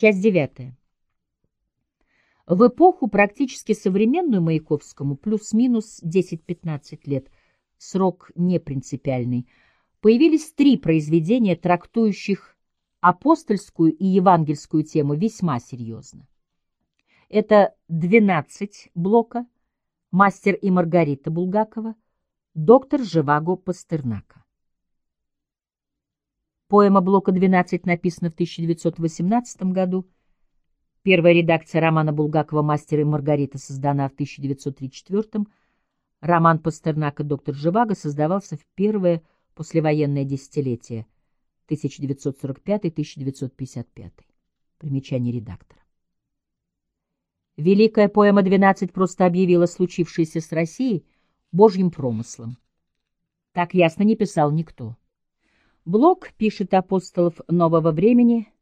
Часть девятая. В эпоху, практически современную Маяковскому, плюс-минус 10-15 лет, срок непринципиальный, появились три произведения, трактующих апостольскую и евангельскую тему весьма серьезно. Это «Двенадцать» Блока, «Мастер и Маргарита» Булгакова, «Доктор Живаго Пастернака». Поэма Блока «12» написана в 1918 году, Первая редакция романа Булгакова «Мастер и Маргарита» создана в 1934 Роман Пастернака «Доктор Живаго» создавался в первое послевоенное десятилетие 1945-1955. Примечание редактора. Великая поэма «12» просто объявила случившееся с Россией божьим промыслом. Так ясно не писал никто. Блок пишет апостолов нового времени,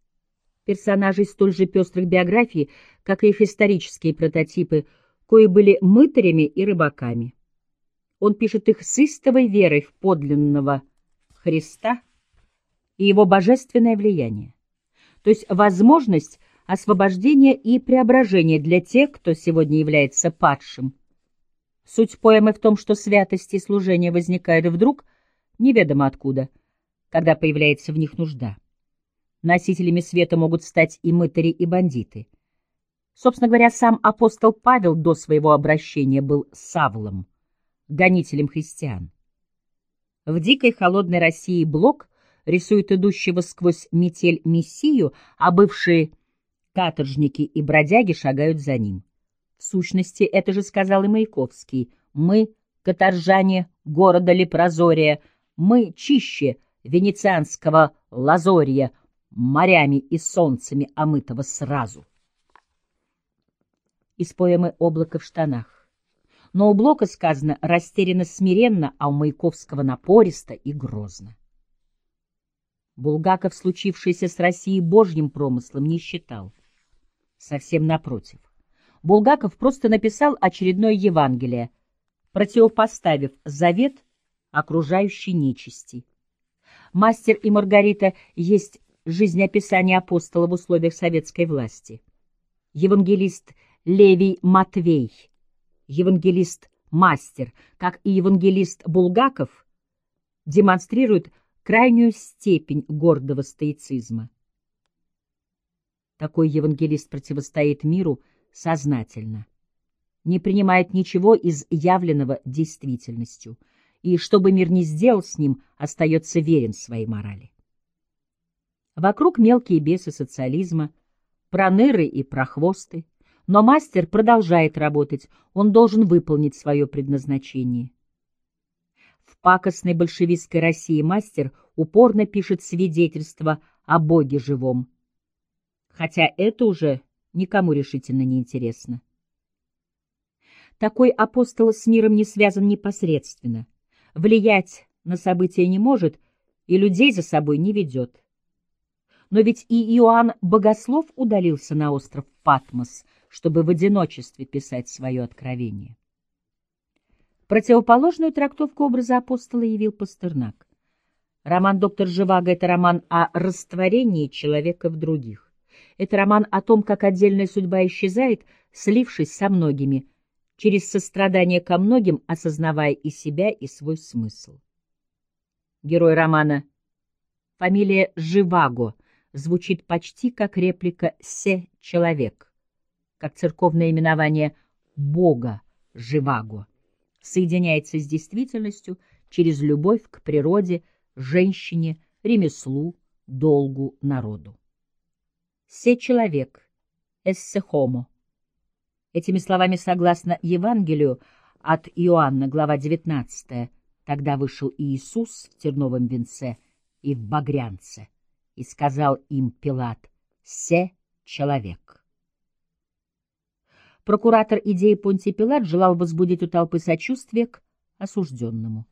персонажей столь же пестрых биографий, как и их исторические прототипы, кои были мытарями и рыбаками. Он пишет их с истовой верой в подлинного Христа и его божественное влияние, то есть возможность освобождения и преображения для тех, кто сегодня является падшим. Суть поэмы в том, что святость и служение возникают вдруг, неведомо откуда, когда появляется в них нужда. Носителями света могут стать и мытари, и бандиты. Собственно говоря, сам апостол Павел до своего обращения был Савлом, гонителем христиан. В дикой холодной России Блок рисует идущего сквозь метель Мессию, а бывшие каторжники и бродяги шагают за ним. В сущности, это же сказал и Маяковский. «Мы, каторжане города Лепрозория, мы чище венецианского лазория, морями и солнцами омытого сразу. Из поэмы «Облако в штанах». Но у Блока сказано растерянно смиренно, а у Маяковского напористо и грозно. Булгаков случившееся с Россией божьим промыслом не считал. Совсем напротив. Булгаков просто написал очередное Евангелие, противопоставив завет окружающей нечисти. «Мастер и Маргарита» есть жизнеописание апостола в условиях советской власти. Евангелист Левий Матвей, евангелист-мастер, как и евангелист Булгаков, демонстрирует крайнюю степень гордого стоицизма. Такой евангелист противостоит миру сознательно, не принимает ничего из явленного действительностью, и, что бы мир ни сделал с ним, остается верен своей морали. Вокруг мелкие бесы социализма, проныры и прохвосты. Но мастер продолжает работать, он должен выполнить свое предназначение. В пакостной большевистской России мастер упорно пишет свидетельство о Боге живом. Хотя это уже никому решительно не интересно. Такой апостол с миром не связан непосредственно, влиять на события не может и людей за собой не ведет. Но ведь и Иоанн Богослов удалился на остров Патмос, чтобы в одиночестве писать свое откровение. Противоположную трактовку образа апостола явил Пастернак. Роман «Доктор Живаго» — это роман о растворении человека в других. Это роман о том, как отдельная судьба исчезает, слившись со многими, через сострадание ко многим, осознавая и себя, и свой смысл. Герой романа — фамилия Живаго — звучит почти как реплика «се человек», как церковное именование Бога Живаго, соединяется с действительностью через любовь к природе, женщине, ремеслу, долгу народу. «Се человек», «эссе хомо». Этими словами, согласно Евангелию от Иоанна, глава 19, тогда вышел Иисус в терновом венце и в багрянце и сказал им Пилат, «Се человек». Прокуратор идеи Понтий Пилат желал возбудить у толпы сочувствие к осужденному.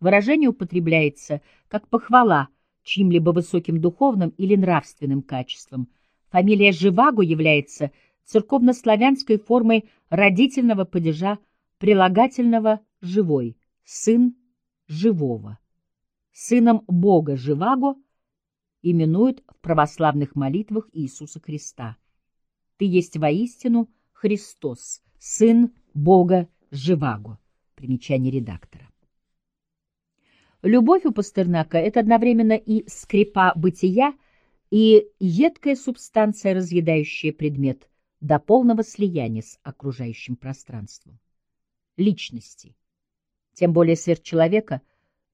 Выражение употребляется как похвала чьим-либо высоким духовным или нравственным качеством. Фамилия Живаго является церковнославянской формой родительного падежа прилагательного «живой», сын живого. Сыном Бога Живаго – именуют в православных молитвах Иисуса Христа. «Ты есть воистину Христос, Сын Бога Живаго». Примечание редактора. Любовь у Пастернака — это одновременно и скрипа бытия, и едкая субстанция, разъедающая предмет до полного слияния с окружающим пространством. Личности, тем более сверхчеловека,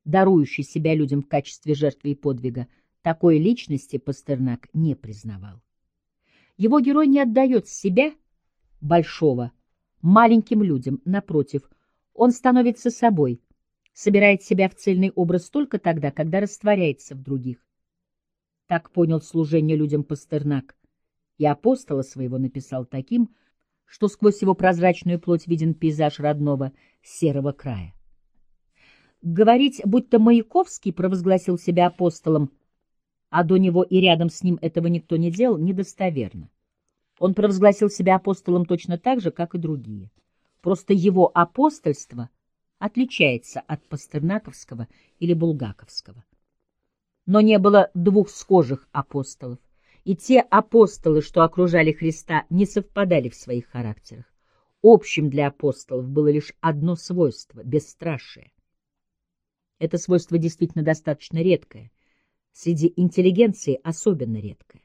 дарующий себя людям в качестве жертвы и подвига, такой личности Пастернак не признавал. Его герой не отдает себя, большого, маленьким людям, напротив, он становится собой, собирает себя в цельный образ только тогда, когда растворяется в других. Так понял служение людям Пастернак, и апостола своего написал таким, что сквозь его прозрачную плоть виден пейзаж родного серого края. Говорить, будто Маяковский провозгласил себя апостолом, а до него и рядом с ним этого никто не делал, недостоверно. Он провозгласил себя апостолом точно так же, как и другие. Просто его апостольство отличается от пастернаковского или булгаковского. Но не было двух схожих апостолов, и те апостолы, что окружали Христа, не совпадали в своих характерах. Общим для апостолов было лишь одно свойство — бесстрашие. Это свойство действительно достаточно редкое, среди интеллигенции особенно редкое.